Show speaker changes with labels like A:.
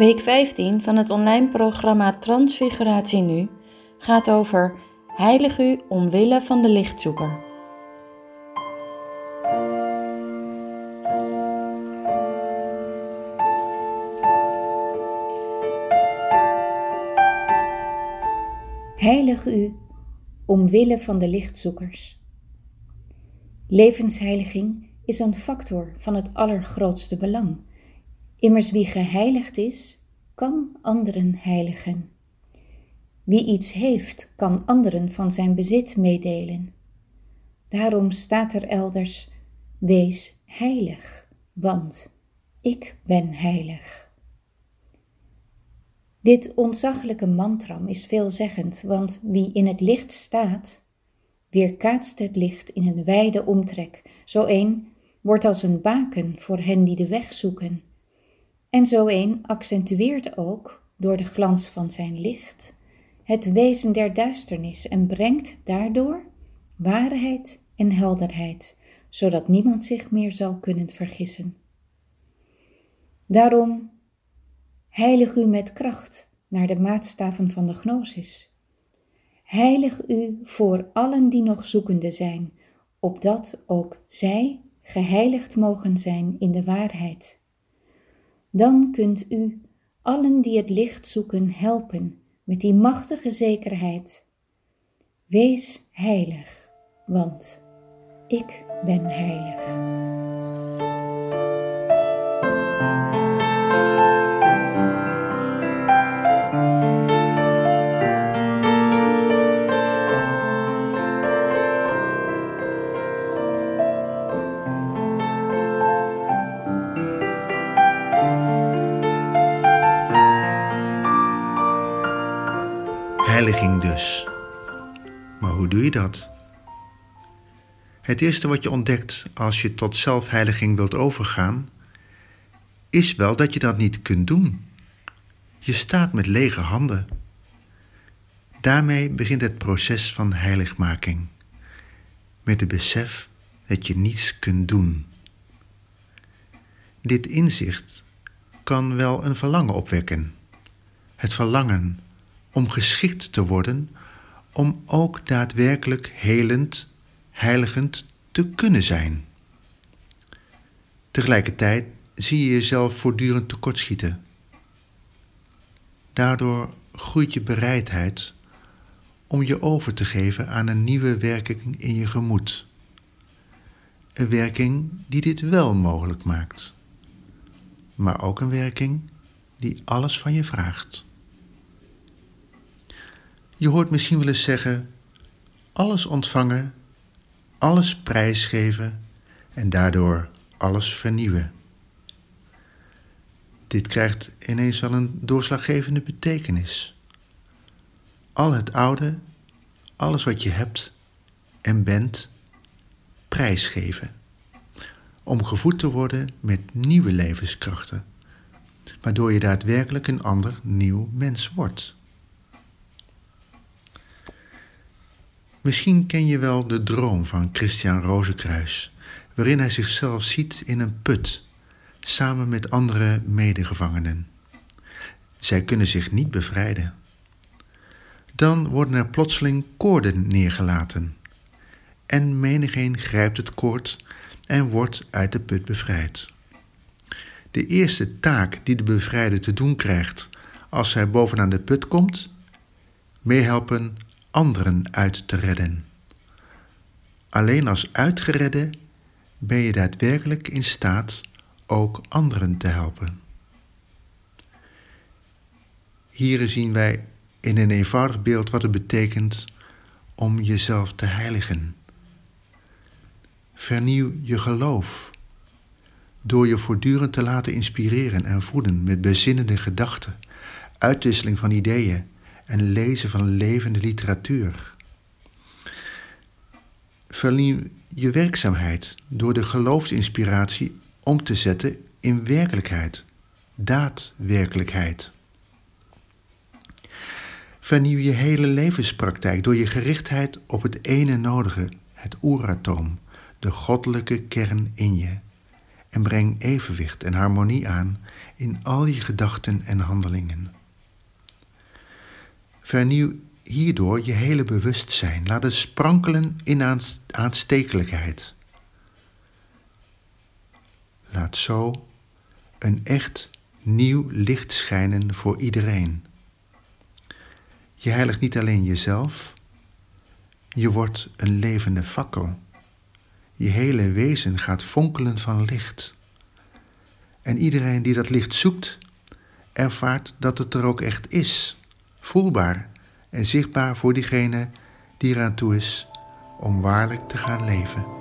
A: Week 15 van het online programma Transfiguratie Nu gaat over Heilig u omwille van de lichtzoeker.
B: Heilig u omwille van de lichtzoekers. Levensheiliging is een factor van het allergrootste belang. Immers wie geheiligd is, kan anderen heiligen. Wie iets heeft, kan anderen van zijn bezit meedelen. Daarom staat er elders: Wees heilig, want ik ben heilig. Dit ontzaglijke mantram is veelzeggend, want wie in het licht staat, weerkaatst het licht in een wijde omtrek. Zo een wordt als een baken voor hen die de weg zoeken. En zo een accentueert ook, door de glans van zijn licht, het wezen der duisternis en brengt daardoor waarheid en helderheid, zodat niemand zich meer zal kunnen vergissen. Daarom heilig u met kracht naar de maatstaven van de gnosis. Heilig u voor allen die nog zoekende zijn, opdat ook zij geheiligd mogen zijn in de waarheid. Dan kunt u allen die het licht zoeken helpen met die machtige zekerheid. Wees heilig, want ik ben heilig.
C: Heiliging dus. Maar hoe doe je dat? Het eerste wat je ontdekt als je tot zelfheiliging wilt overgaan, is wel dat je dat niet kunt doen. Je staat met lege handen. Daarmee begint het proces van heiligmaking, met het besef dat je niets kunt doen. Dit inzicht kan wel een verlangen opwekken. Het verlangen om geschikt te worden om ook daadwerkelijk helend, heiligend te kunnen zijn. Tegelijkertijd zie je jezelf voortdurend tekortschieten. Daardoor groeit je bereidheid om je over te geven aan een nieuwe werking in je gemoed. Een werking die dit wel mogelijk maakt, maar ook een werking die alles van je vraagt. Je hoort misschien wel eens zeggen: alles ontvangen, alles prijsgeven en daardoor alles vernieuwen. Dit krijgt ineens wel een doorslaggevende betekenis. Al het oude, alles wat je hebt en bent, prijsgeven. Om gevoed te worden met nieuwe levenskrachten, waardoor je daadwerkelijk een ander nieuw mens wordt. Misschien ken je wel de droom van Christian Rozenkruis, waarin hij zichzelf ziet in een put, samen met andere medegevangenen. Zij kunnen zich niet bevrijden. Dan worden er plotseling koorden neergelaten. En menigeen grijpt het koord en wordt uit de put bevrijd. De eerste taak die de bevrijde te doen krijgt als hij bovenaan de put komt, meehelpen anderen uit te redden. Alleen als uitgeredde ben je daadwerkelijk in staat ook anderen te helpen. Hier zien wij in een eenvoudig beeld wat het betekent om jezelf te heiligen. Vernieuw je geloof door je voortdurend te laten inspireren en voeden met bezinnende gedachten, uitwisseling van ideeën en lezen van levende literatuur. Vernieuw je werkzaamheid door de geloofsinspiratie om te zetten in werkelijkheid, daadwerkelijkheid. Vernieuw je hele levenspraktijk door je gerichtheid op het ene nodige, het oeratoom, de goddelijke kern in je. en breng evenwicht en harmonie aan in al je gedachten en handelingen. Vernieuw hierdoor je hele bewustzijn. Laat het sprankelen in aanstekelijkheid. Laat zo een echt nieuw licht schijnen voor iedereen. Je heiligt niet alleen jezelf, je wordt een levende fakkel. Je hele wezen gaat fonkelen van licht. En iedereen die dat licht zoekt, ervaart dat het er ook echt is, voelbaar en zichtbaar voor diegene die eraan toe is om waarlijk te gaan leven.